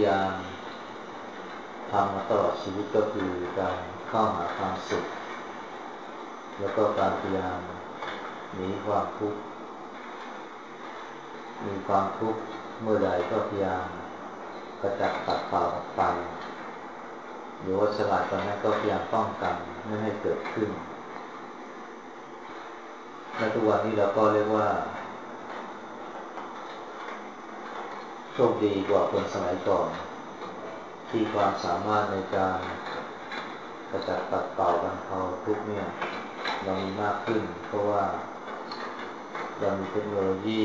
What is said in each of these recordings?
ยายามทำมาตลอดชีวิตก็คือการเข้าหาความสุข แล้วก็การพยายามหนีความทุกข์มีความทุกข์เมื่อใดก็พยายามกระจัดปัดเปล่าออกไปหรือว่าฉลาดตอนนั้นก็พยายามป้องกันไม่ให้เกิดขึ้นและทุกวันนี้เราก็เรียกว่าโช คดีกว่าคนสมัยก่อน ที่ความสามารถในการกระจัดปัดเป่าบรรเทาทุกเนี่ยเรามีมากขึ้น เพราะว่าเรามีเทคโนโลยี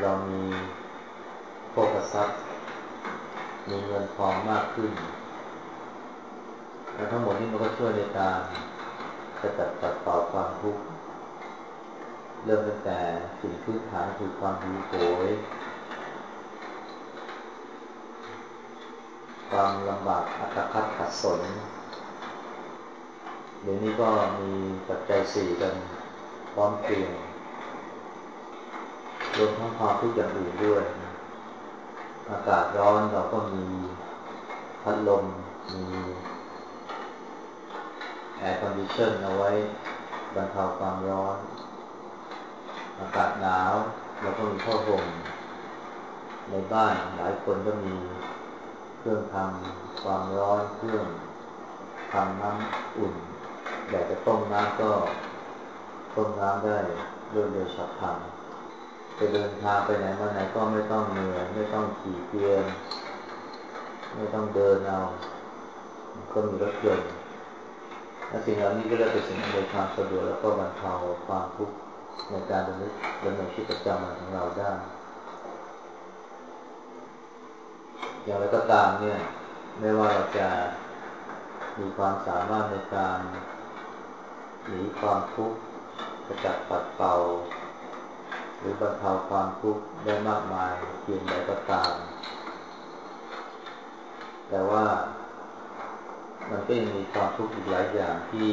เรามีโภคทรัพย์มีเงินทองมากขึ้นและทั้งหมดนี้มันก็ช่วยในการกระจัดปัดเป่าความทุกข์เริ่มตั้งแต่สิ่งพื้นฐานคือความหิวโหย ความลำบากอัตคัดขัดสนเดี๋ยวนี้ก็มีปัจจัยสี่กันพร้อมเพรียงรวมทั้งความทุกข์อย่างอื่นด้วย อากาศร้อนเราก็มีพัดลม มีair condition เอาไว้บรรเทาความร้อน อากาศหนาวเราก็มีผ้าห่มในบ้านหลายคนก็มี เครื่องทำความร้อนเครื่องทำน้ำอุ่นอยากจะต้มน้ำก็ต้มน้ำได้รวดเร็วฉับพลันจะเดินทางไปไหนมาไหนก็ไม่ต้องเหนื่อยไม่ต้องขี่เกวียนไม่ต้องเดินเอาก็มีรถยนต์และสิ่งเหล่านี้ก็เลยเป็นสิ่งที่มีความสะดวกแล้วก็บรรเทาความทุกข์ในการดำเนินชีวิตประจำวันของเราได้ อย่างไรก็ตามเนี่ย ไม่ว่าเราจะมีความสามารถในการหนีความทุกข์กระจัดปัดเป่า หรือบรรเทาความทุกข์ได้มากมายเพียงใดก็ตาม แต่ว่ามันก็ยังมีความทุกข์อีกหลายอย่างที่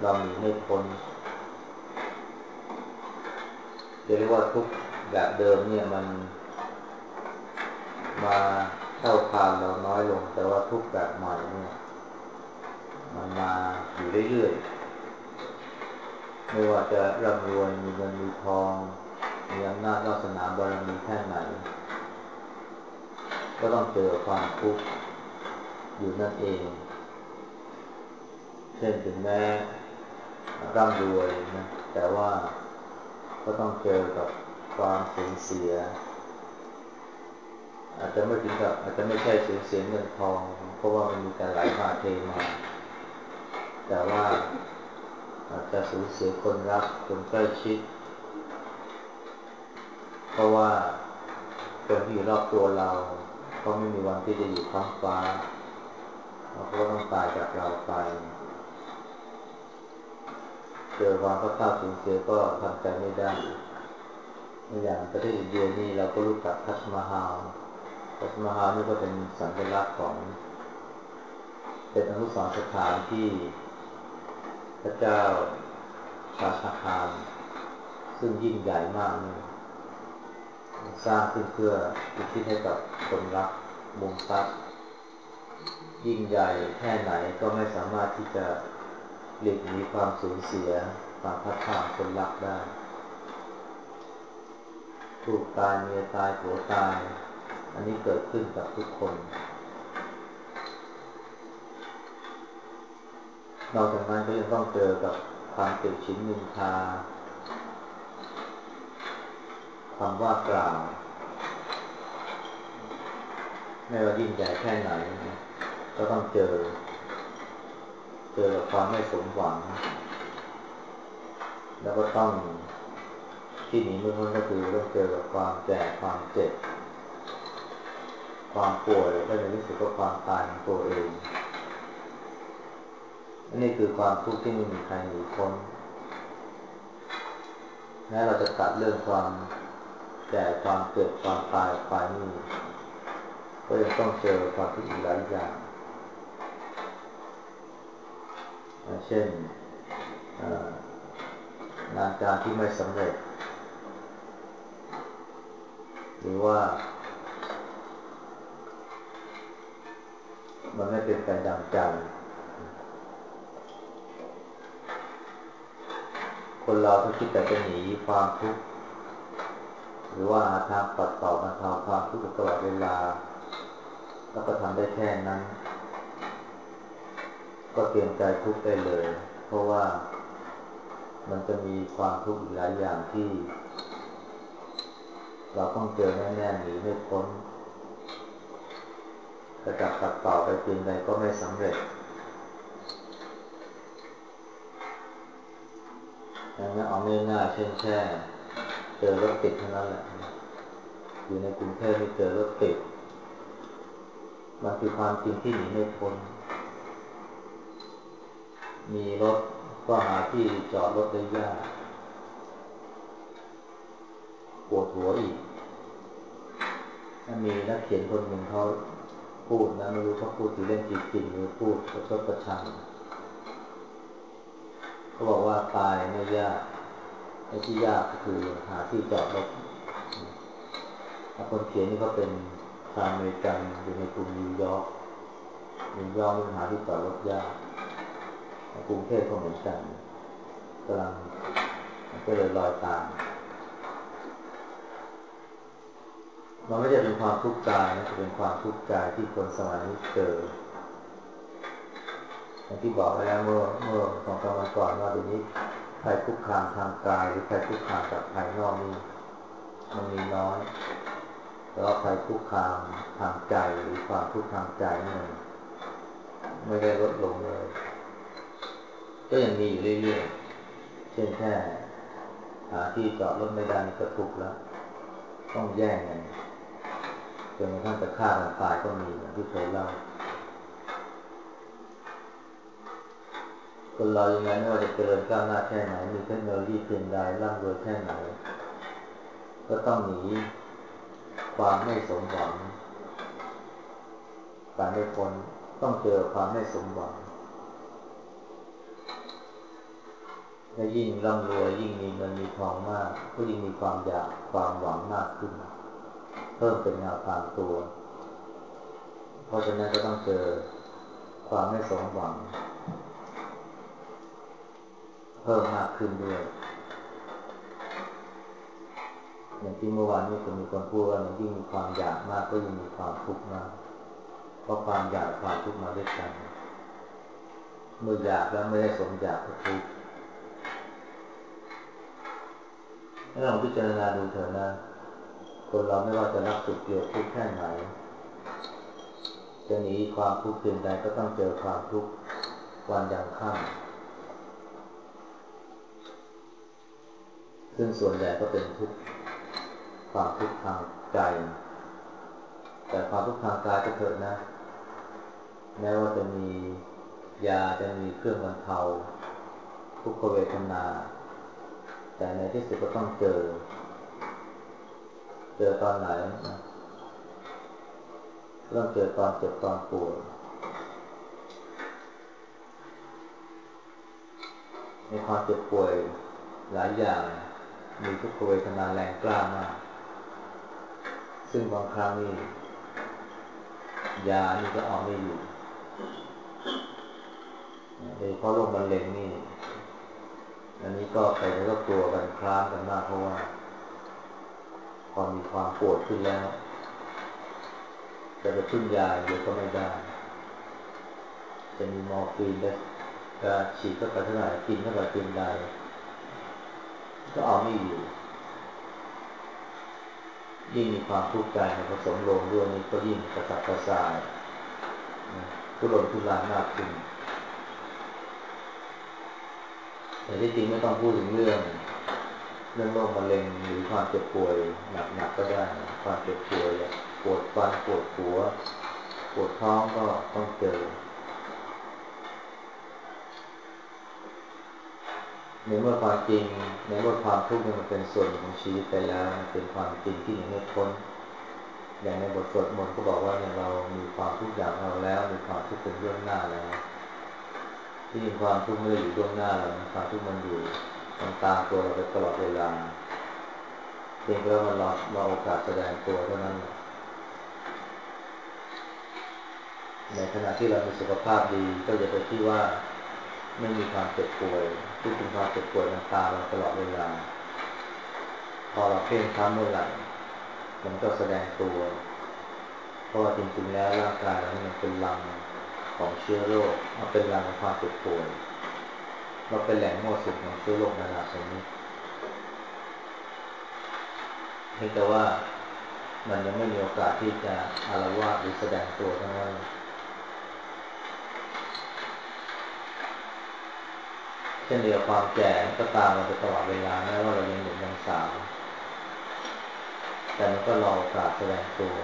เราหนีไม่พ้นจะเรียกว่าทุกข์แบบเดิมเนี่ยมัน มาเข้าคานเราน้อยลง แต่ว่าทุกแบบใหม่เนี่ยมันมาอยู่เรื่อยๆ ไม่ว่าจะร่ำรวยมีเงินมีทอง มีอำนาจวาสนาบารมีแค่ไหน ก็ต้องเจอความทุกข์อยู่นั่นเอง เช่นถึงแม้ร่ำรวยนะแต่ว่าก็ต้องเจอกับความสูญเสีย อาจจะไม่ถึงกับอาจจะไม่ใช่สูญเสียเงินทอง เพราะว่ามันมีการไหลมาเทมา แต่ว่าอาจจะสูญเสียคนรักคนใกล้ชิด เพราะว่าคนที่อยู่รอบตัวเราเขาไม่มีวันที่จะอยู่ข้างฟ้าเขาก็ต้องตายจากเราไปเจอความพัดพลาสูญเสียก็ทำใจไม่ได้อย่างประเทศอินเดียนี่เราก็รู้จักทัชมาฮาล ทัชมาฮานี่ก็เป็นสัญลักษณ์ของเป็นอนุสรณ์สถานที่พระเจ้าชาชาฮานซึ่งยิ่งใหญ่มากนี่สร้างขึ้นเพื่ออุทิศให้กับคนรักมุงซับยิ่งใหญ่แค่ไหนก็ไม่สามารถที่จะหลีกหนีความสูญเสียความพัดพาคนรักได้ ถูกตายเมียตายผัวตาย อันนี้เกิดขึ้นกับทุกคน นอกจากนั้นก็ยังต้องเจอกับความติชินนินทาคำว่ากล่าวไม่ว่ายิ่งใหญ่แค่ไหน ก็ต้องเจอ เจอกับความไม่สมหวัง แล้วก็ต้องที่หนีไม่พ้นก็คือต้องเจอกับความแก่ความเจ็บ ความป่วยและในที่สุดก็ความตายของตัวเองอันนี้คือความทุกข์ที่ไม่มีใครหนีพ้นแม้เราจะตัดเรื่องความแก่ความเจ็บความตายไปนี่ก็ยังต้องเจอความทุกข์อีกหลายอย่างเช่นงานการที่ไม่สำเร็จ หรือว่า มันไม่เป็นไปดังใจ คนเราถ้าคิดแต่จะหนีความทุกข์หรือว่าหาทางปัดเป่าบรรเทาความทุกข์ตลอดเวลา แล้วก็ทำได้แค่นั้น ก็เตรียมใจทุกข์ได้เลย เพราะว่ามันจะมีความทุกข์หลายอย่างที่ เราต้องเจอแน่ๆหนีไม่พ้น กระจับตัดต่อไปเพียงใดก็ไม่สำเร็จอย่างนี้เอาง่ายๆเช่นแค่เจอรถติดเท่านั้นแหละ อยู่ในกรุงเทพไม่เจอรถติด มันคือความจริงที่หนีไม่พ้น มีรถก็หาที่จอดรถได้ยากปวดหัวอีก ถ้ามีนักเขียนคนหนึ่งเขา พูดนะไม่รู้เขาพูดถึงเรื่องจริงหรือพูดประชดประชันเขาบอกว่าตายไม่ยากไอ้ที่ยากก็คือหาที่จอดรถคนเขียนนี่ก็เป็นชาวอเมริกันอยู่ในกรุงนิวยอร์กนิวยอร์กมีปัญหาที่จอดรถยากกรุงเทพก็เหมือนกันกำลังก็เลยลอยตาม มันไม่ใช่เป็นความทุกข์กายนะเป็นความทุกข์ใจที่คนสมัยนี้เจออย่างที่บอกไปแล้วเมื่อเมื่อสองสามวันก่อนว่าเดี๋ยวนี้ภัยคุกคามทางกายหรือภัยคุกคามจากภายนอกนี่มันมีน้อยแต่ว่าภัยคุกคามทางใจหรือความทุกข์ทางใจนี่มันไม่ได้ลดลงเลย ก็ยังมีอยู่เรื่อยๆ เช่นแค่หาที่จอดรถไม่ได้ก็ทุกข์แล้ว ต้องแย่งกัน จนกระทั่งจะฆ่ากันตายก็มีอย่างที่เคยเล่า คนเรายังไงไม่ว่าจะเจริญก้าวหน้าแค่ไหน มีเทคโนโลยีเพียงใดร่ำรวยแค่ไหน ก็ต้องหนีความไม่สมหวังการไม่พ้นต้องเจอความไม่สมหวังและยิ่งร่ำรวยยิ่งมีเงินมีทองมาก ก็ยิ่งมีความอยากความหวังมากขึ้น พิ่มเป็นเงาตามตัว เพราะฉะนั้นก็ต้องเจอความไม่สมหวัง เพิ่มมากขึ้นด้วย อย่างที่เมื่อวานนี้ผมมีคนพูดว่ายิ่งมีความอยากมากก็ยิ่งมีความทุกข์มาก เพราะความอยากความทุกข์มาด้วยกัน เมื่ออยากแล้วไม่ได้สมอยากก็ทุกข์ให้เราพิจารณาดูเถอะนะ คนเราไม่ว่าจะรักสุขเกลียดทุกข์แค่ไหน จะหนีความทุกข์เพียงใดก็ต้องเจอความทุกข์วันยังค่ำซึ่งส่วนใหญ่ก็เป็นทุกข์ความทุกข์ทางใจ แต่ความทุกข์ทางกายก็เถิดนะ แม้ว่าจะมียาจะมีเครื่องบรรเทาทุกขเวทนา แต่ในที่สุดก็ต้องเจอ เจอตอนไหนนะเริ่มเจอตอนเจ็บตอนปวดในความเจ็บป่วยหลายอย่าง มีทุกขเวทนาแรงกล้ามาก ซึ่งบางครั้งนี่ยานี่ก็เอาไม่อยู่โดยเพราะโรคมะเร็งนี่ อันนี้ก็ใครก็กลัวกันคลามกันมากเพราะว่า พอมีความปวดขึ้นแล้วจะไปพึ่งยาเดียวก็ไม่ได้ จะมีมอร์ฟีนจะฉีดเข้าไปเท่าไหร่กินเข้าไปเพียงใดก็เอาไม่อยู่ ยิ่งมีความทุกข์ใจมาผสมลงด้วยนี่ก็ยิ่งกระสับกระส่ายทุรนทุรายมากขึ้นแต่ที่จริงไม่ต้องพูดถึงเรื่อง เรื่องโรคมะเร็งหรือความเจ็บป่วยหนักๆก็ได้ความเจ็บป่วยปวดฟันปวดหัว ปวดท้องก็ต้องเจอในเมื่อความจริงในเมื่อความทุกข์มันเป็นส่วนของชีวิตไปแล้วมันเป็นความจริงที่หนีไม่พ้นอย่างในบทสวดมนต์ก็บอกว่าเนี่ยเรามีความทุกข์อย่างเราแล้วมีความทุกข์เป็นเรื่องหน้าแล้วที่ความทุกข์ไม่ได้อยู่เบื้องหน้าเราความทุกข์มันอยู่ มันตามตัวเราไปตลอดเวลาเพียงแค่ว่าเราเราโอกาสแสดงตัวเท่านั้น ในขณะที่เรามีสุขภาพดีก็จะไปที่ว่าไม่มีความเจ็บป่วยที่เป็นความเจ็บป่วยมันตามเราตลอดเวลา พอเราเพ่งค้ำเมื่อไหร่มันก็แสดงตัว เพราะว่าจริงๆแล้วร่างกายเรามันเป็นรังของเชื้อโรคมันเป็นรังของความเจ็บป่วย เราเป็นแหล่งมั่วสุมของเชื้อโรคนานาชนิดเพียงแต่ว่ามันยังไม่มีโอกาสที่จะอารวาสหรือแสดงตัวทั้งนั้นเช่นเดียวความแก่ก็ตามมาตลอดเวลาแม้ว่าเรายังหนุ่มยังสาว แต่มันก็รอโอกาสแสดงตัว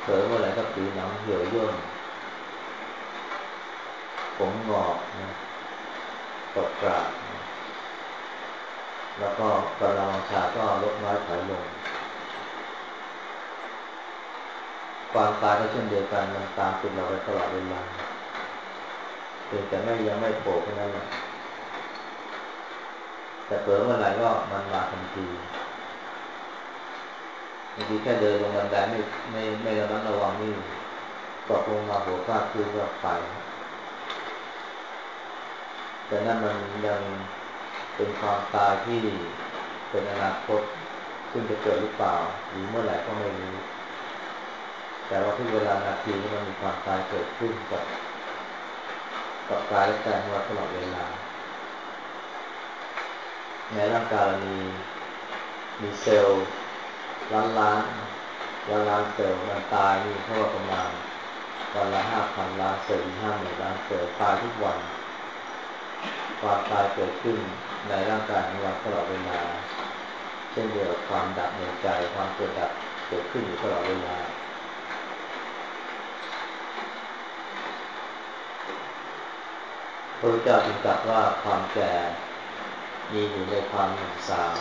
เผลอเมื่อไหร่ก็ผิวหนังเหี่ยวย่นผมงอกนะ ตกกระแล้วก็กำลังวังชาก็ลดน้อยถอยลง ความตายก็เช่นเดียวกันมันตามติดเราไปตลอดเวลาเพียงแต่ไม่ยังไม่โผล่แค่นั้นแหละแต่เผลอเมื่อไหร่ก็มันมาทันทีบางทีแค่เดินลงบันไดไม่ไม่ไม่ระมัดระวังนี่ตกลงมาหัวฟาดพื้นก็ไป แต่นั่นมันยังเป็นความตายที่เป็นอนาคต ซึ่งจะเกิดหรือเปล่าหรือเมื่อไหร่ก็ไม่รู้ แต่ว่าทุกเวลานาทีมันมีความตายเกิดขึ้นกับกับกายและใจของเราตลอดเวลาในร่างกายมีมีเซลล์ล้านล้านล้านล้านเซลล์มันตายมีเท่าประมาณวันละห้าพันล้านเซลล์ห้าหมื่นล้านเซลล์ตายทุกวัน ความตายเกิดขึ้นในร่างกายของเราตลอดเวลา เช่นเดียวกับความดับในใจความเกิดดับเกิดขึ้นอยู่ตลอดเวลา พระเจ้าจึงตรัสว่าความแก่มีอยู่ในความหนุ่มสาว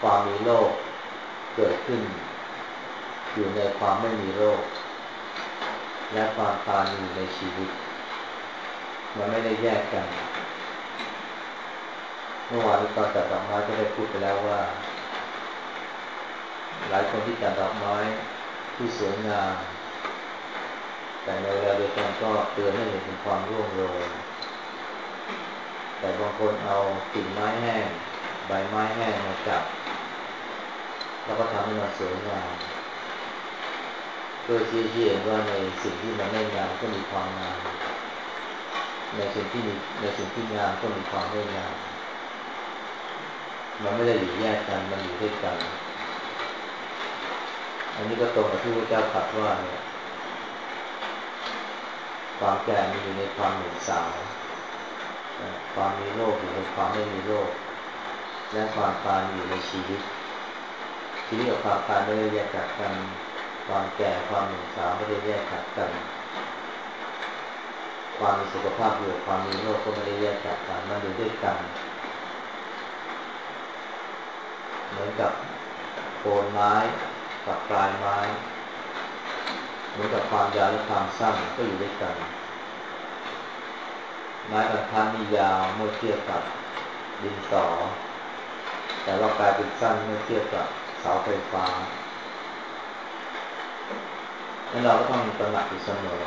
ความมีโรคเกิดขึ้น อยู่ในความไม่มีโรค และความตายอยู่ในชีวิต มันไม่ได้แยกกัน เมื่อวานตอนจัดดอกไม้ก็ได้พูดไปแล้วว่า หลายคนที่จัดดอกไม้ที่สวยงามแต่ในเวลาเดียวกันก็เตือนให้เห็นถึงความร่วงโรยแต่บางคนเอากิ่งไม้แห้งใบไม้แห้งมาจับ แล้วก็ทำให้มันสวยงาม เพื่อที่เห็นว่าในสิ่งที่มันไม่งามก็มีความงามในสิ่งที่มีในสิ่งที่งามก็มีความไม่งามมันไม่ได้อยู่แยกกันมันอยู่ด้วยกัน อันนี้ก็ตรงกับที่พระเจ้าตรัสว่าเนี่ยความแก่มีอยู่ในความหนุ่มสาวความมีโรคอยู่ในความไม่มีโรค และความตายอยู่ในชีวิตชีวิตกับความตายไม่ได้แยกจากกัน ความแก่ความหนุ่มสาวไม่ได้แยกจากกัน ความมีสุขภาพอยู่ความมีโรคก็ไม่ได้แยกจากกันมันอยู่ด้วยกัน เหมือนกับโคนไม้กับปลายไม้ เหมือนกับความยาวและความสั้นก็อยู่ด้วยกัน ไม้บรรทัดนี่ยาวเมื่อเทียบกับดินสอแต่ว่ากลายเป็นสั้นเมื่อเทียบกับเสาไฟฟ้า นั้นเราก็ต้องตระหนักอยู่เสมอ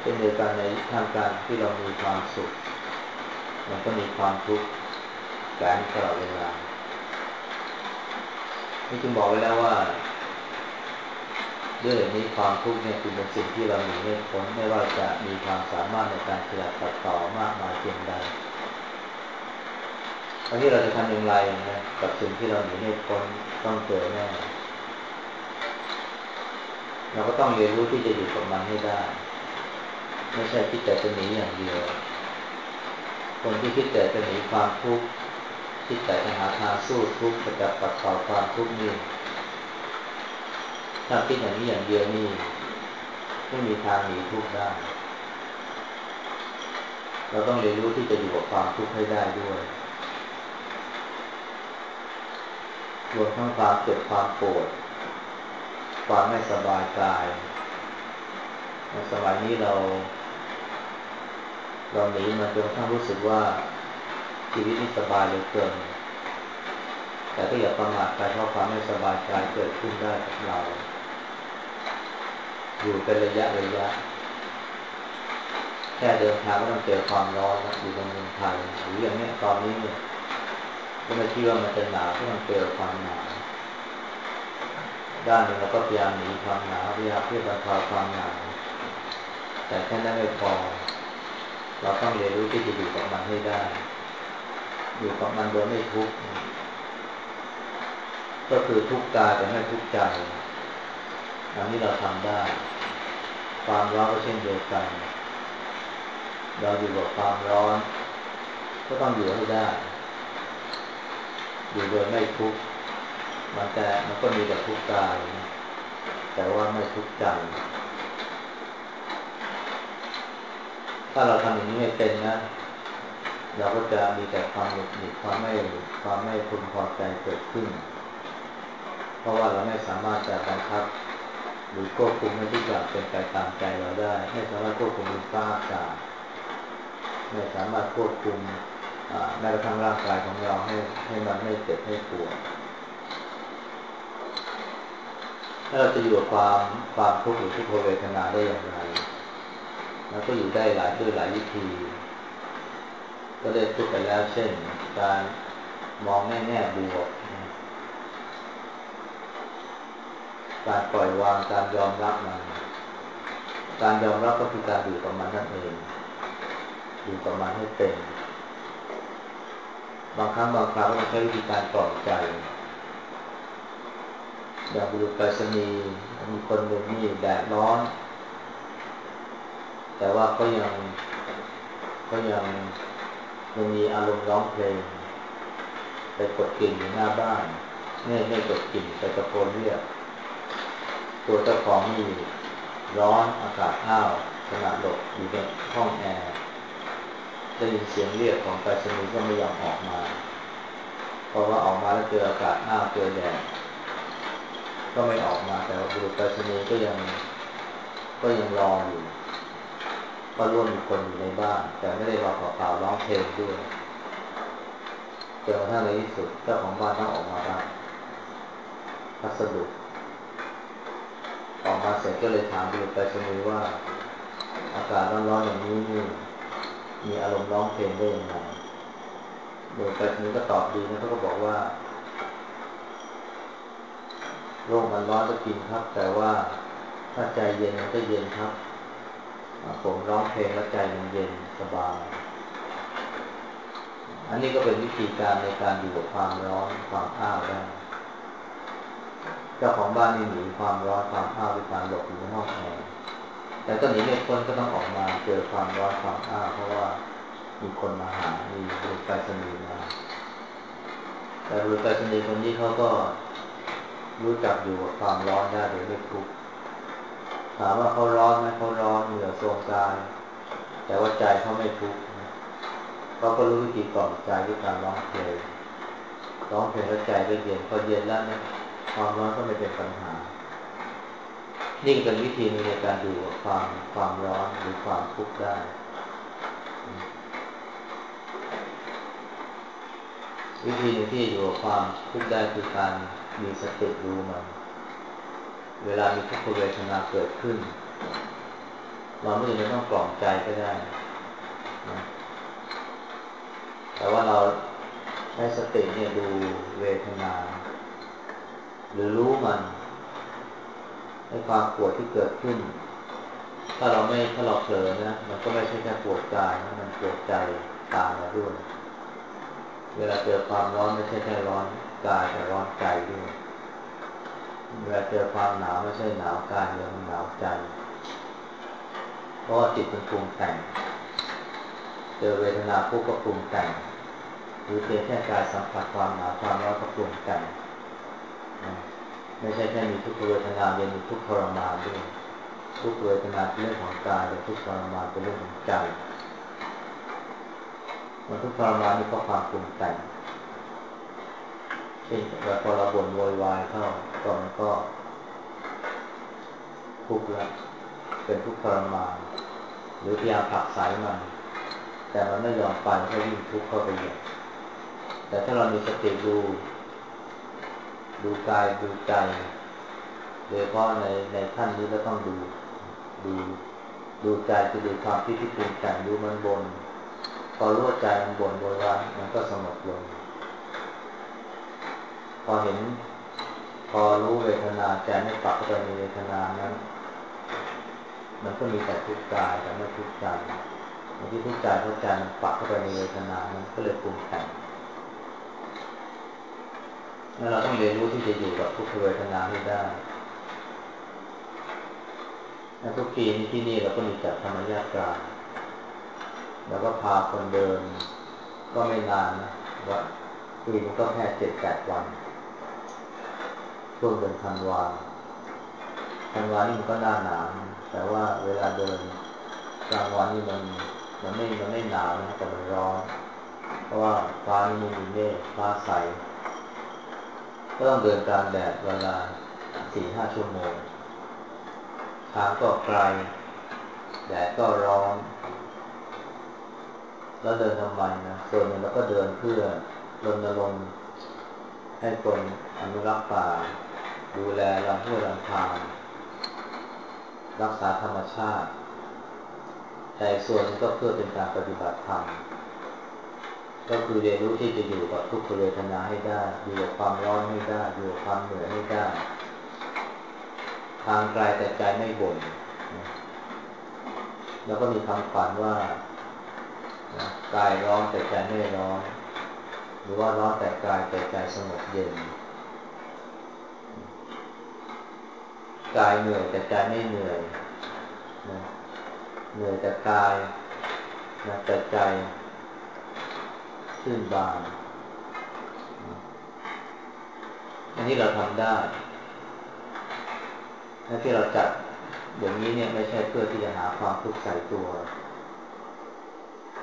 เช่นเดียวกันในทางการที่เรามีความสุข มันก็มีความทุกข์แฝงตลอดเวลานี่จึงบอกไว้แล้วว่าด้วยนี้ความทุกข์เนี่ยคือเป็นสิ่งที่เราหนีไม่พ้นไม่ว่าจะมีความสามารถในการขยับตัดต่อมากมายเพียงใดตอนนี้เราจะทำอย่างไรนะกับสิ่งที่เราหนีไม่พ้นต้องเจอแน่ เราก็ต้องเรียนรู้ที่จะอยู่กับมันให้ได้ ไม่ใช่คิดแต่จะหนีอย่างเดียว คนที่คิดแต่จะหนีความทุกข์คิดแต่จะหาทางสู้ทุกข์จะปัดเป่าความทุกข์นี่ถ้าคิดอย่างนี้อย่างเดียวนี่ไม่มีทางหนีทุกข์ได้ เราต้องเรียนรู้ที่จะอยู่กับความทุกข์ให้ได้ด้วยรวมทั้งความเจ็บความปวด ความไม่สบายกาย สมัยนี้เรา เราหนีมาจนทั้งรู้สึกว่าชีวิตนี้สบายเหลือเกิน แต่ก็อย่าประมาทไปเพราะความไม่สบายใจเกิดขึ้นได้กับเรา อยู่เป็นระยะระยะ แค่เดินทางก็ต้องเจอความร้อนอยู่ในเมืองไทยหรืออย่างนี้ตอนนี้เนี่ยก็ไม่คิดว่ามันจะหนาวก็ต้องเจอความหนาว ด้านหนึ่งเราก็พยายามหนีความหนาวพยายามเพื่อบรรเทาความหนาวแต่แค่นั้นไม่พอ เราต้องเรียนรู้ที่จะอยู่กับมันให้ได้ อยู่กับมันโดยไม่ทุกข์ก็คือทุกข์กายแต่ไม่ทุกข์ใจอันนี้เราทำได้ ความร้อนก็เช่นเดียวกัน เราอยู่กับความร้อน ก็ต้องอยู่ให้ได้ อยู่โดยไม่ทุกข์ มันแต่มันก็มีแต่ทุกข์กาย แต่ว่าไม่ทุกข์ใจ ถ้าเราทำอย่างนี้ไม่เป็นนะ เราก็จะมีแต่ความหงุดหงิดความไม่ความไม่พึงพอใจเกิดขึ้น เพราะว่าเราไม่สามารถจะบังคับ หรือควบคุมให้ทุกอย่างเป็นไปตามใจเราได้ ไม่สามารถควบคุมฟ้าอากาศไม่สามารถควบคุมแม้กระทั่งร่างกายของเราให้ให้มันไม่เจ็บให้ปวด ถ้าเราจะอยู่กับความความทุกข์หรือทุกขเวทนาได้อย่างไร แล้วก็อยู่ได้หลายด้วยหลายวิธี ก็ได้พูดไปแล้ว เช่น การมองแง่แง่บวก การปล่อยวางการยอมรับมัน การยอมรับก็คือการอยู่กับมันนั่นเอง อยู่กับมันให้เป็น บางครั้งบางคราวก็ใช้วิธีการปลอบใจ อย่างบุรุษไปรษณีย์มีคนหนึ่งนี่แดดร้อน แต่ว่าก็ยังก็ยังยังมีอารมณ์ร้องเพลง ไปกดกิ่งอยู่หน้าบ้านไม่ไม่กดกิ่งไปตะโกนเรียก ตัวเจ้าของนี่ร้อนอากาศอ้าวขณะหลบอยู่ในห้องแอร์ได้ยินเสียงเรียกของไปรษณีย์ก็ไม่ยอมออกมา เพราะว่าออกมาแล้วเจออากาศอ้าวเจอแดด ก็ไม่ออกมา แต่ว่าบุรุษไปรษณีย์ก็ยังก็ยังรออยู่ก็ร่วมคนอยู่ในบ้าน แต่ไม่ได้รอเปล่าร้องเพลงด้วยจนกระทั่งในที่สุดเจ้าของบ้านต้องออกมารับพัสดุออกมาเสร็จก็เลยถามดูไปสนีว่า อากาศร้อนๆอย่างนี้นี่มีอารมณ์ร้องเพลงได้ยังไงโดยไปสนีก็ตอบดีนะเขาก็บอกว่า โลกมันร้อนก็จริงครับ แต่ว่าถ้าใจเย็นมันก็เย็นครับ ผมร้องเพลงแล้วใจมันเย็นสบาย อันนี้ก็เป็นวิธีการในการอยู่กับความร้อนความอ้าวได้เจ้าของบ้านนี่หนีความร้อนความอ้าวด้วยการหลบอยู่ในห้องแอร์แต่ก็หนีไม่พ้นก็ต้องออกมาเจอความร้อนความอ้าวเพราะว่ามีคนมาหา มีบรุษไปรษณีมา แต่บรุษไปรษณีคนนี้เขาก็ รู้จักอยู่กับความร้อนได้โดยไม่ทุกข์ถามว่าเขาร้อนไหมเขาร้อนเหนื่อยโซมกาย แต่ว่าใจเขาไม่ทุกข์เขาก็รู้วิธีกล่อมใจด้วยการร้องเพลงร้องเพลงแล้วใจก็เย็นพอเย็นแล้วเนี่ยความร้อนก็ไม่เป็นปัญหานี่เป็นวิธีนึงในการดูความความร้อนหรือความทุกข์ได้ วิธีนึงที่อยู่กับความทุกข์ได้คือการ มีสติรู้มัน เวลามีทุกขเวทนาเกิดขึ้น เราไม่จำเป็นต้องกล่อมใจก็ได้นะแต่ว่าเราใช้สติเนี่ยดูเวทนา หรือรู้มันให้ความปวดที่เกิดขึ้น ถ้าเราไม่ถ้าเราเผลอนะมันก็ไม่ใช่แค่ปวดกายมันปวดใจตามมาด้วย เวลาเจอความร้อนไม่ใช่แค่ร้อน กายแต่ร้อนใจด้วยเวลาเจอความหนาวไม่ใช่หนาวกายเดียวมันหนาวใจ เพราะจิตมันปรุงแต่ง เจอเวทนาปุ๊บก็ปรุงแต่ง หรือเพียงแค่กายสัมผัสความหนาวความร้อนก็ปรุงแต่ง ไม่ใช่แค่มีทุกเวทนาเดียวมีทุกทรมานด้วย ทุกเวทนาเป็นเรื่องของกายแต่ทุกทรมานเป็นเรื่องของใจมันทุกทรมานนี่ก็ความปรุงแต่ง เช่นพอเราบ่นโวยวายเข้าก็มันก็ ทุกข์แล้วเป็นทุกข์ทรมานหรือพยายามผักสายมัน แต่มันไม่ยอมไปก็ยิ่งทุกข์เข้าไปใหญ่แต่ถ้าเรามีสติดู ดูกายดูใจโดยเฉพาะในในขั้นนี้ก็ต้องดูดูดูใจคือดูความที่ที่ปรุงแต่งดูมันบนพอรู้ว่าใจมันบนบนว่ามันก็สงบลง พอเห็น พอรู้เวทนาใจไม่ปักเข้าไปในเวทนานั้น มันก็มีแต่ทุกข์กายแต่ไม่ทุกข์ใจมันที่ทุกข์ใจเพราะใจมันปักเข้าไปในเวทนานั้นก็เลยปรุงแต่งแล้วเราต้องเรียนรู้ที่จะอยู่กับทุกขเวทนาให้ได้แล้วทุกปีนที่นี่เราก็มีจัดธรรมญาตราแล้วก็พาคนเดินก็ไม่นานนะว่าปีมันก็แค่เจ็ดแปดวัน ช่วงเดือนธันวาธันวานี่มันก็หน้าหนาวแต่ว่าเวลาเดินกลางวันนี่มันมันไม่มันไม่หนาวนะแต่มันร้อน เพราะว่าฟ้านี่มีเมฆฟ้าใสก็ต้องเดินกลางแดดเวลาสี่ห้าชั่วโมงทางก็ไกล แดดก็ร้อน แล้วเดินทำไมนะ ส่วนหนึ่งเราก็เดินเพื่อรณรงค์ให้คนอนุรักษ์ป่า ดูแลลำห้วยลำธารรักษาธรรมชาติ แต่ส่วนนี้ก็เพื่อเป็นการปฏิบัติธรรม ก็คือเรียนรู้ที่จะอยู่กับทุกขเวทนาให้ได้ อยู่กับความร้อนให้ได้ อยู่กับความเหนื่อยให้ได้ ทางไกลแต่ใจไม่บ่น แล้วก็มีคำขวัญว่ากายร้อนแต่ใจไม่ร้อน หรือว่าร้อนแต่กายแต่ใจสงบเย็น กายเหนื่อยแต่ใจไม่เหนื่อยเหนื่อยแต่กายแต่ใจชื่นบาน อันนี้เราทำได้และที่เราจัดอย่างนี้เนี่ยไม่ใช่เพื่อที่จะหาความทุกข์ใส่ตัว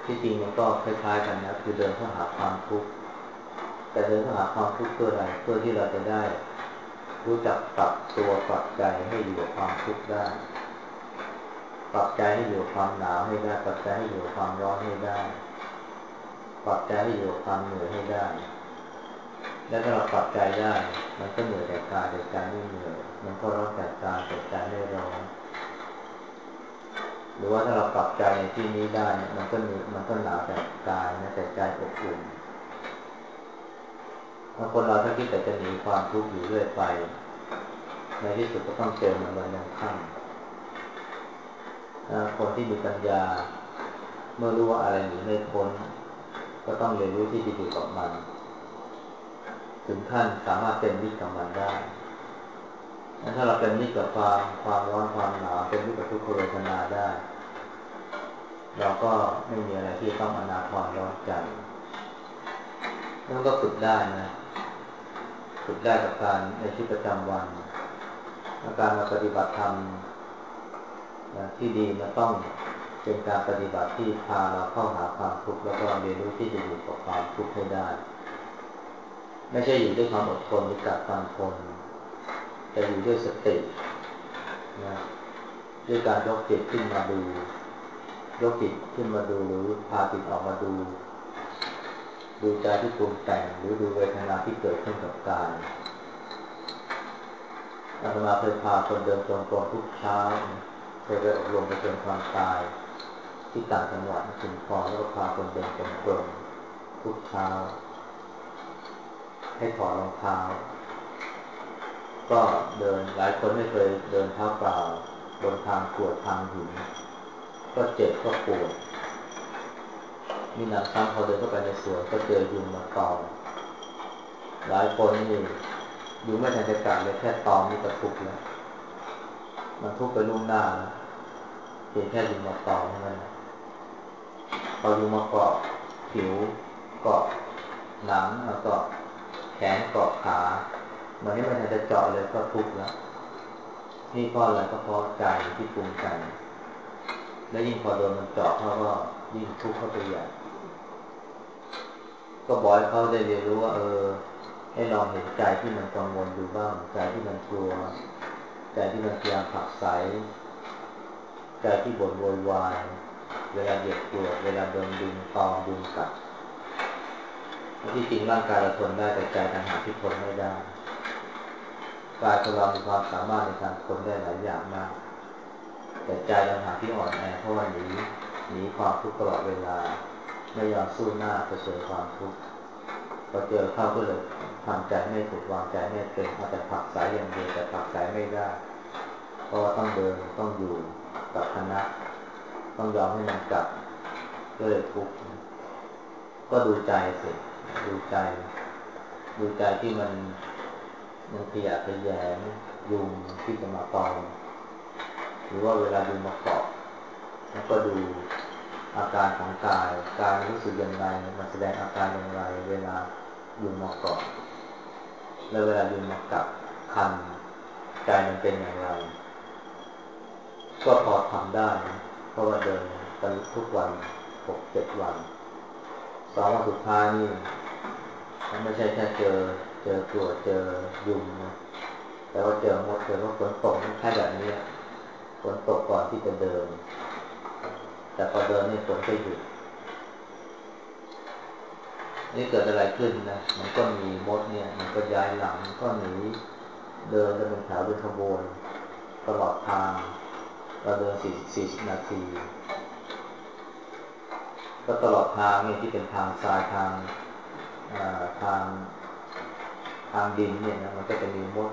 ที่จริงมันก็คล้ายๆกันนะ คือเดินเพื่อหาความทุกข์แต่เดินเพื่อหาความทุกข์เพื่ออะไรเพื่อที่เราจะได้ รู้จักปรับตัวปรับใจให้อยู่กับความทุกข์ได้ ปรับใจให้อยู่ความหนาวให้ได้ ปรับใจให้อยู่ความร้อนให้ได้ ปรับใจให้อยู่ความเหนื่อยให้ได้ และถ้าเราปรับใจได้ มันก็เหนื่อยแต่กายแต่ใจไม่เหนื่อย มันก็ร้อนแต่กายแต่ใจไม่ร้อนหรือว่าถ้าเราปรับใจในที่นี้ได้ มันก็มันก็หนาวแต่กายนะแต่ใจอบอุ่น บาคนเราถ้าคิดแต่จะหนีความทุกข์อยู่เรื่อยไป ในที่สุดก็ต้องเจอมันวันยังค่ำคนที่มีปัญญา เมื่อรู้ว่าอะไรหนีไม่พ้น ก็ต้องเรียนรู้ที่จะอยู่กับมัน ถึงขั้นสามารถเป็นมิตรกับมันได้ถ้าเราเป็นมิตรกับความความร้อนความหนาวเป็นมิตรกับทุกขเวทนาได้ เราก็ไม่มีอะไรที่ต้องอนาทรร้อนใจนั่นก็ฝึกได้นะ ฝึกได้กับการในชีวิตประจำวันการมาปฏิบัติธรรมที่ดีมันต้องเป็นการปฏิบัติที่พาเราเข้าหาความทุกข์แล้วก็เรียนรู้ที่จะอยู่กับความทุกข์ให้ได้ ไม่ใช่อยู่ด้วยความอดทนหรือกัดฟันทนแต่อยู่ด้วยสตินะด้วยการยกจิตขึ้นมาดู ยกจิตขึ้นมาดูหรือพาจิตออกมาดู ดูใจที่ปรุงแต่งหรือดูเวทนาที่เกิดขึ้นกับกายอาตมาเคยพาคนเดินตรงกรมทุกเช้าเคยไปอบรมไปจนความตายที่ต่างจังหวัดสุนทรแล้วก็พาคนเดินกลมทุกเช้า ให้ถอดรองเท้าก็เดินหลายคนไม่เคยเดินเท้าเปล่าบนทางกวดทางหินก็เจ็บก็ปวด มีหนักซ้ำพอเดินเข้าไปในสวนก็เจอยุงมาตอมหลายคนนี่ยุงไม่ทันจะกัดเลยแค่ตอมนี่ก็ทุกข์แล้วมันทุกข์ไปล่วงหน้าแล้วเพียงแค่ยุงมาตอมเท่านั้นพอยุงมาเกาะผิวเกาะหนังแล้วก็แขนเกาะขามันไม่มันจะเจาะเลยก็ทุกข์แล้วนี่เพราะอะไรก็เพราะใจที่ปรุงแต่งและยิ่งพอโดนมันเจาะเขาก็ยิ่งทุกข์เข้าไปใหญ่ ก็บอกให้เขาได้เรียนรู้ว่า เออ ให้ลองเห็นใจที่มันกังวลดูบ้างใจที่มันกลัวใจที่มันพยายามผักใสใจที่บ่นโวยวายเวลาเด็กปวดเวลาโดนดึงตอมดึงกัดที่จริงร่างกายเราทนได้แต่ใจต่างหากที่ทนไม่ได้กายของเรามีความสามารถในการทนได้หลายอย่างมาก แต่ใจต่างหากที่อ่อนแอเพราะว่าหนีหนีความทุกข์ตลอดเวลา ไม่ยอมสู้หน้าเผชิญความทุกข์พอเจอเข้าก็เลยทำใจไม่ถูกวางใจไม่เป็นอาจจะผักสายอย่างเดียวแต่ผักสายไม่ได้ เพราะว่าต้องเดินต้องอยู่กับคณะ ต้องยอมให้มันกลับก็เลยทุกข์ก็ดูใจสิดูใจ ดูใจที่มันมันขยะขยงยุงที่จะมาตอมหรือว่าเวลายุงมาเกาะแล้วก็ดู อาการของกาย กายรู้สึกอย่างไร มันแสดงอาการอย่างไร เวลายุงมาเกาะแล้วเวลายุงมากัดคันใจมันเป็นอย่างไร ก็พอทำได้ เพราะว่าเดินกันทุกวันหกเจ็ดวันสองวันสุดท้ายนี่มันไม่ใช่แค่เจอเจอตัวเจอยุงนะแต่ว่าเจอหมดเจอว่าฝนตกแค่แบบนี้ฝนตกก่อนที่จะเดิน แต่พอเดินนี่ฝนก็หยุดนี่เกิดอะไรขึ้นนะ มันก็มีมดเนี่ย มันก็ย้ายหลังก็หนีเดินจะเป็นแถวเป็นขบวนตลอดทาง เราเดินสี่สี่สิบนาที ก็ตลอดทางเนี่ยที่เป็นทางทรายทางทางทางดินเนี่ยนะมันก็จะมีมด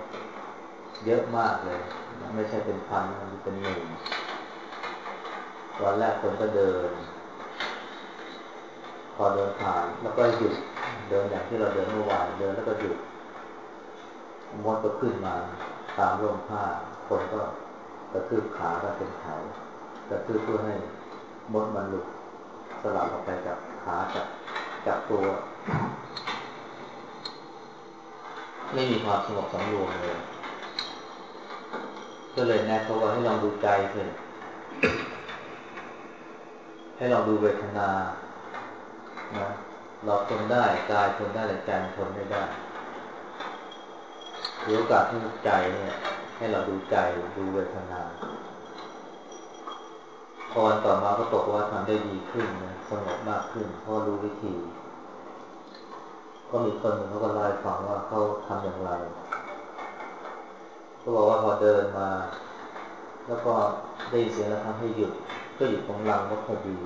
เยอะมากเลย ไม่ใช่เป็นพันมันเป็นหนึ่ง วันแรกคนก็เดิน พอเดินผ่านแล้วก็หยุดเดินอย่างที่เราเดินเมื่อวานเดินแล้วก็หยุดมดก็ขึ้นมาตามร่มผ้า คนก็กระทืบขาก็เป็นแถวกระทืบเพื่อให้มดมันหลุดสลับออกไปจากขาจากจากตัว ไม่มีความสงบสำรวมเลยก็เลยแนะเขาว่าให้ลองดูใจเถอะ ให้ลองดูเวทนานะเราทนได้กายทนได้แต่ใจทนไม่ได้หรือโอกาสที่ใจเนี่ย ให้เราดูใจดูเวทนาพอวันต่อมาก็ตกว่าทำได้ดีขึ้นนะสงบมากขึ้นเพราะรู้วิธี ก็มีคนหนึ่งเขาก็เล่าให้ฟังว่าเขาทำอย่างไรเขาบอกว่าพอเดินมา แล้วก็ได้เสียงแล้วทำให้หยุด ก็หยุดตรงรังมดพอดี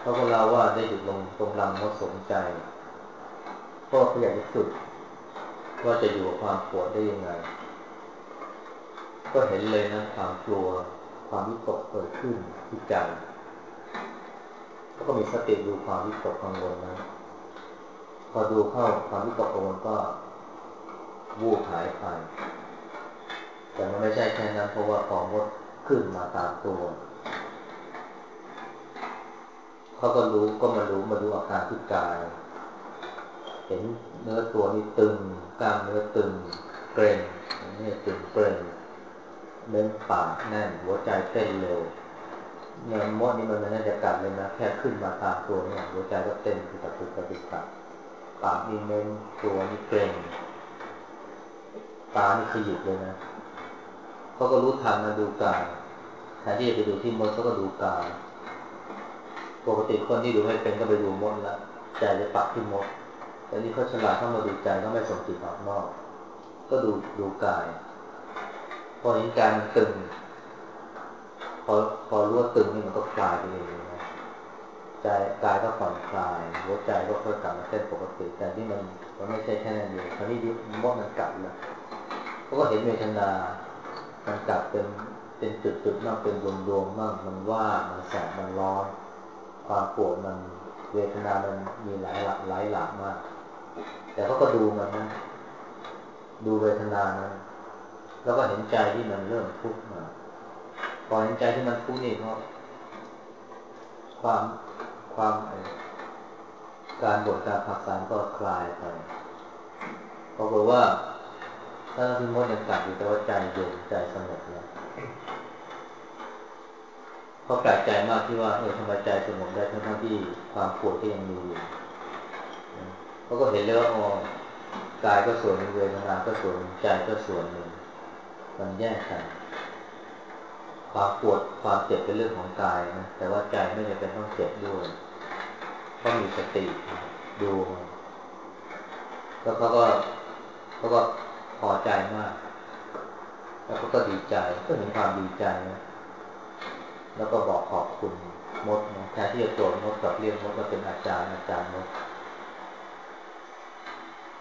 เขาก็เล่าว่าได้หยุดลงตรงรังมดสนใจเพราะเขาอยากจะฝึกว่าจะอยู่กับความปวดได้ยังไง ก็เห็นเลยนะความกลัว ความวิตกเกิดขึ้นที่ใจแล้วก็มีสติดูความวิตกกังวลนั้นพอดูเข้าความวิตกกังวลก็วูบหายไปแต่มันไม่ใช่แค่นั้นเพราะว่าของมด ขึ้นมาตามตัว เขาก็รู้ก็มารู้มาดูอาการที่กาย เห็นเนื้อตัวนี่ตึงกล้ามเนื้อตึงเกร็งนี่ตึงเกร็งเล่นปากแน่นหัวใจเต้นเร็วเนื้อมดนี่มันไม่น่าจะกัดเลยนะแค่ขึ้นมาตามตัวเนี่ยหัวใจก็เต้นคือกระตุกกระตุกกระปากนี่เน้นตัวนี่เกร็งตานี่ขยิบเลยนะเขาก็รู้ทันนะดูกาย แทนที่จะไปดูที่มดเขาก็ดูกาย ปกติคนที่ดูให้เป็นก็ไปดูมดแล้วใจจะปักที่มดแต่นี่เขาฉลาดเข้ามาดูใจก็ไม่สมจิตออกนอก ก็ดูดูกาย พอเห็นกายมันตึง พอพอรู้ว่าตึงนี่มันก็คลายไปเองนะใจกายก็ผ่อนคลายหัวใจก็ค่อยกลับมาเต้นปกติแต่ที่มันมันไม่ใช่แค่นั้นเองคราวนี้ยุบมดมันกัดแล้วเขาก็เห็นเวทนา มันกัดเป็น เป็นจุดๆมั่งเป็นดวงๆมั่งมันว่ามันแสบมันร้อน ความปวดมันเวทนามันมีหลายหลักหลายหลากมาก แต่เขาก็ดูมันนะดูเวทนานั้น แล้วก็เห็นใจที่มันเริ่มทุกข์มาพอเห็นใจที่มันทุกข์นี่เพราะความความการบดการผักสารก็คลายไปเพราะว่าถ้าเราพิมพ์ยังกัดอยู่แต่ว่าใจเย็นใจสงบแล้ว เขาแปลกใจมากที่ว่าเออทำไมใจสงบได้ทั้งที่ความปวดก็ยังมีอยู่เขาก็เห็นเลยว่าอ๋อกายก็ส่วนหนึ่งเวทนาก็ส่วนใจก็ส่วนหนึ่งมันแยกกันความปวดความเจ็บเป็นเรื่องของกายนะแต่ว่าใจไม่จำเป็นต้องเจ็บด้วยใจเขามีสติดูแล้วเขาก็เขาก็พอใจมาก แล้วเขาก็ดีใจก็เห็นความดีใจนะ แล้วก็บอกขอบคุณมดนะแทนที่จะโกรธมดกับเรียกมดว่าเป็นอาจารย์อาจารย์มด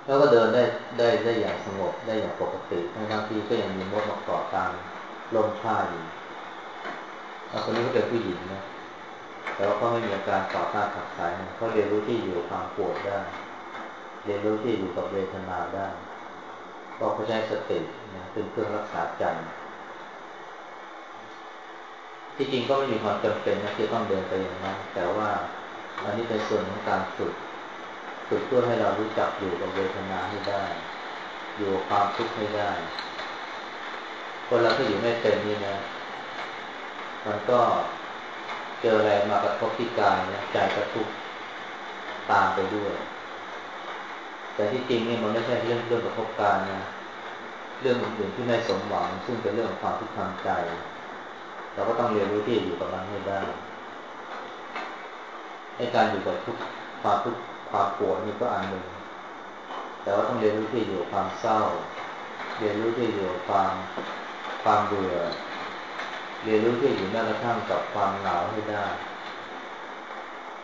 แล้วก็เดินได้ได้ได้อย่างสงบได้อย่างปกติทั้งบางที่ก็ยังมีมดมาเกาะตามลมผ้าอยู่คนนี้ก็เป็นผู้หญิงนะแต่ว่าเขาไม่มีอาการต่อต้านขัดสายเขาเรียนรู้ที่อยู่ความปวดได้ เรียนรู้ที่อยู่กับเวทนาได้ ก็เขาใช้สตินะเป็นเครื่องรักษาใจ ที่จริงก็ไม่มีความจำเป็นนะที่ต้องเดินไปอย่างนั้น แต่ว่าอันนี้เป็นส่วนของการฝึก ฝึกเพื่อให้เรารู้จักอยู่กับเวทนาให้ได้ อยู่กับความทุกข์ให้ได้คนเราถ้าอยู่ไม่เป็นนี่นะ มันก็เจออะไรมากระทบที่กายนะใจกระทุกตามไปด้วย แต่ที่จริงนี่มันไม่ใช่เรื่องเรื่องกระทบกายนะ เรื่องอื่นๆที่ไม่สมหวังซึ่งเป็นเรื่องของความทุกข์ทางใจ เราก็ต้องเรียนรู้ที่อยู่กับมันให้ได้ให้การอยู่กับทุกความทุกความปวดนี่ก็อันหนึ่ง แต่ว่าต้องเรียนรู้ที่อยู่ความเศร้า เรียนรู้ที่อยู่ความความเบื่อ เรียนรู้ที่อยู่แม้กระทั่งกับความเหงาให้ได้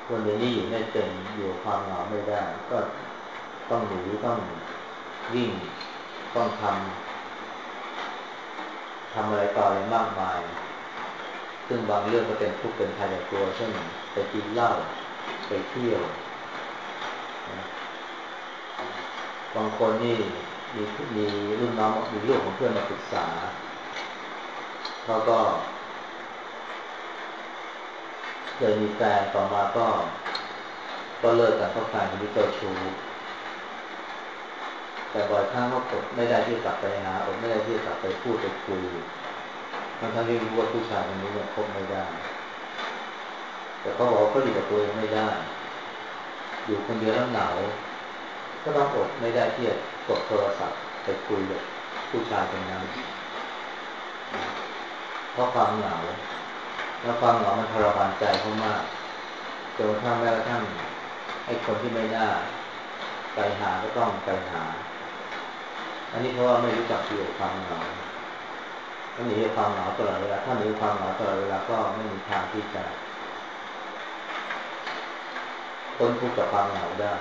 คนเดียวนี้อยู่ไม่เป็นอยู่ความเหงาไม่ได้ ก็ต้องหนีต้องวิ่งต้องทำทำอะไรต่ออะไรมากมาย ซึ่งบางเรื่องก็เป็นทุกข์เป็นภัยกับตัว เช่นไปกินเหล้าไปเที่ยวบางคนนี่มีมีรุ่นน้องมีลูกของเพื่อนมาปรึกษาเขาก็เคยมีแฟนต่อมาก็ ก็เลิกกันเพราะแฟนคนนี้เจ้าชู้แต่บ่อยครั้งก็อดไม่ได้ที่กลับไปหาอดไม่ได้ที่กลับไปพูดไปคุย ทั้งทั้งที่รู้ว่าผู้ชายคนนี้ยังคบไม่ได้ แต่เขาบอกเขาอยู่กับตัวเองไม่ได้ อยู่คนเดียวแล้วเหงา ก็ต้องอดไม่ได้ที่จะกดโทรศัพท์ไปคุยกับผู้ชายคนนั้น เพราะความเหงา แล้วความเหงามันทรมานใจเขามากจนกระทั่งแม้กระทั่งไอ้คนที่ไม่น่าไปหาก็ต้องไปหา อันนี้เพราะว่าไม่รู้จักอยู่ความเหงา ถ้าหนีความเหงาตลอดเวลาถ้าหนีความเหงาตลอดเวลาก็ไม่มีทางที่จะพ้นทุกข์กับความเหงาได้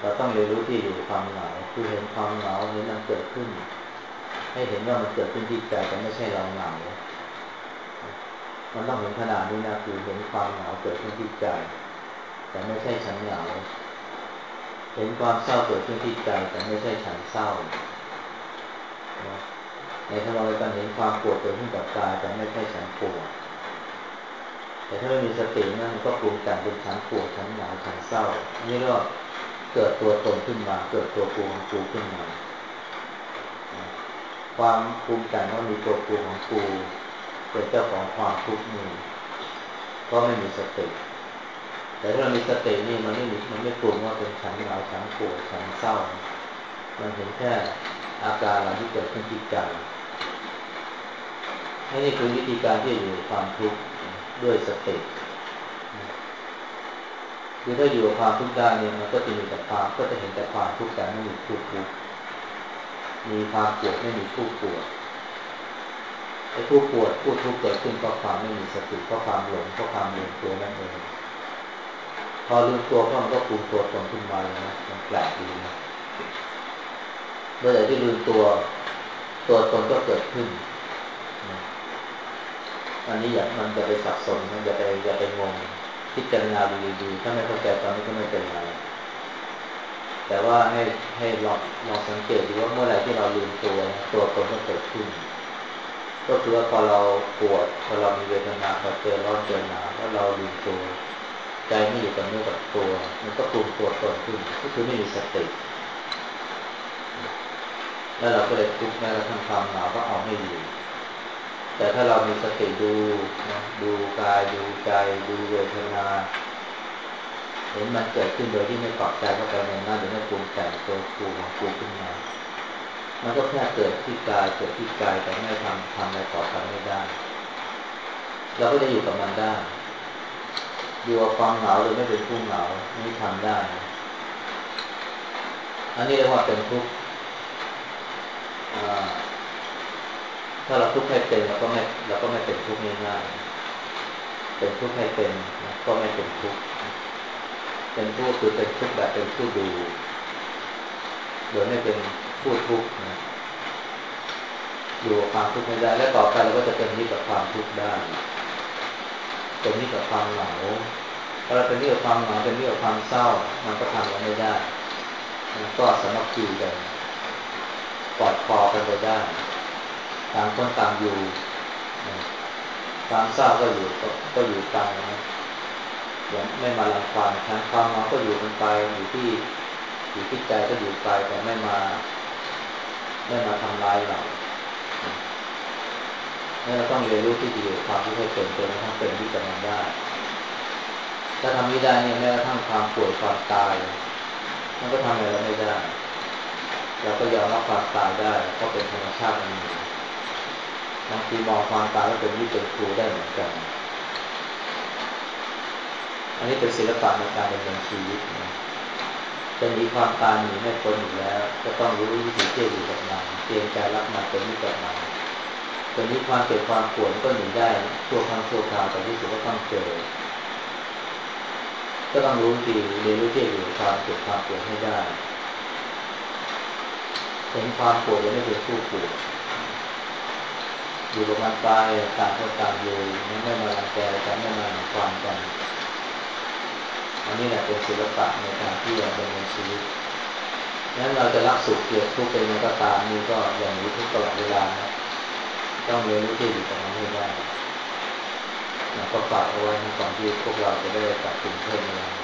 เราต้องเรียนรู้ที่อยู่ความเหงา คือเห็นความเหงาเห็นมันเกิดขึ้น ให้เห็นว่ามันเกิดขึ้นที่ใจแต่ไม่ใช่เราเหงา มันต้องเห็นขนาดนี้นะคือเห็นความเหงาเกิดขึ้นที่ใจ แต่ไม่ใช่ฉันเหงา เห็นความเศร้าเกิดขึ้นที่ใจแต่ไม่ใช่ฉันเศร้า ในทางเราการเห็นความปวดเกิดขึ้นกับกายแต่ไม่ใช่ฉันปวด แต่ถ้าไม่มีสตินะมันก็ปรุงแต่งเป็นฉันปวดฉันหงาวฉันเศร้า อันนี้ก็เกิดตัวตนขึ้นมา เกิดตัวกูของกูขึ้นมา ความภูมิใจว่ามีตัวกูของกูเป็นเจ้าของความทุกข์นี่ก็ไม่มีสติแต่ถ้าเรามีสตินี่มันไม่มีมันไม่ปรุงว่าเป็นฉันเหงาฉันปวดฉันเศร้า มันเห็นแค่อาการเหล่าที่เกิดขึ้นที่ใจ นี่คือวิธีการที่จะอยู่ความทุกข์ด้วยสติคือถ้าอยู่กับความทุกข์ได้เนี่ยมันก็จะมีแต่ความก็จะเห็นแต่ความทุกข์แต่ไม่มีผู้ทุกข์มีความปวดไม่มีผู้ปวดไอ้ผู้ปวดผู้ทุกข์เกิดขึ้นเพราะความไม่มีสติเพราะความหลงเพราะความลืมตัวนั่นเองพอลืมตัวก็มันก็ปรุงตัวตนขึ้นมาเลยนะมันแปลกดีนะเมื่อไหร่ที่ลืมตัวตัวตนก็เกิดขึ้น อันนี้อย่ามันจะไปสับสนมันอย่าไปอย่าไปงงพิจารณาดูดีๆถ้าไม่เข้าใจตอนนี้ก็ไม่เป็นไรแต่ว่าให้ให้ลองลองสังเกตดูว่าเมื่อไรที่เราลืมตัวตัวตนก็เกิดขึ้น ก็คือว่าพอเราปวดพอเรามีเวทนาพอเจอร้อนเจอหนาวแล้วเราลืมตัว ใจไม่อยู่กับเนื้อกับตัว มันก็ปรุงตัวตนขึ้นก็คือไม่มีสติแล้วเราก็เลยทุกข์แม้กระทั่งความหนาวก็เอาไม่อยู่ แต่ถ้าเรามีสติดูนะดูกายดูใจ ดูเวทนาเห็นมันเกิดขึ้นโดยที่ไม่ปรับใจเข้าไปในนั้นหรือไม่ปรุงแต่งตัวกูของกูขึ้นมามันก็แค่เกิดที่กายเกิดที่กายแต่ไม่ทำทำอะไรต่อไปไม่ได้เราก็จะอยู่กับมันได้อยู่กับความเหงาหรือไม่เป็นผู้เหงานี่ทำได้ อันนี้เรียกว่าเป็นทุกข์ ถ้าเราทุกข์ให้เป็นเราก็ไม่เราก็ไม่เป็นทุกข์ง่ายๆเป็นทุกข์ให้เป็นก็ไม่เป็นทุกข์เป็นผู้คือเป็นทุกข์แบบเป็นผู้ดูโดยไม่เป็นผู้ทุกข์นะอยู่กับความทุกข์ไม่ได้ และต่อไปเราก็จะเป็นนิกับความทุกข์ได้เป็นนิกับความเหงาพอเราเป็นนิกับความเหงาเป็นนิกับความเศร้า มันก็ทำกันไม่ได้มันก็สมัคคีกันปลอดคอกันไปได้ ต่างคนต่างอยู่ความเศร้าก็อยู่ก็อยู่ไปนะอย่างไม่มาลังควานทั้งความเหงาก็อยู่กันไปอยู่ที่อยู่ที่ใจก็อยู่ไปแต่ไม่มาไม่มาทำลายเราเนี่เราต้องเรียนรู้ที่ดีความที่ให้เป็นจนกระทั่งเป็นที่จะมันได้ ถ้าทำไม่ได้เนี่ยแม้กระทั่งความป่วยความตาย มันก็ทำอะไรเราไม่ได้ เราก็ยอมรับความตายได้เพราะเป็นธรรมชาติมัน บางทีมองความตายแล้วเป็นวิจารครูได้เหมือนกัน อันนี้เป็นศิลปะในการดำเนินชีวิตนะจะหนีความตายหนีไม่พ้นอยู่แล้ว ก็ต้องรู้วิธีเที่ยวอยู่กับมันเตรียมใจรับมันเป็นมิตรกับมันตอนนี้ความเจ็บความปวดก็หนีได้ชั่วครั้งชั่วคราวแต่ที่สุดก็ต้องเจอ ก็ต้องรู้ทีเรียนรู้ที่อยู่ความเจ็บความปวดให้ได้เห็นความปวดยังไม่เป็นผู้ปวด อยู่กับมันไปต่างคนต่างอยู่ไม่มาลังแกกันไม่มาหนังความกันอันนี้แหละเป็นศิลปะในการที่เราดำเนินชีวิตนั้นเราจะรับสุขเกลียรติทุกข์เป็นยังก็ตามนี่ก็อย่างนี้ทุกตลอดเวลานะต้องเรียนรู้ที่อยู่กับมันให้ได้ก็ฝากเอาไว้ก่อนที่พวกเราจะได้กลับกรุงเพในวันนี้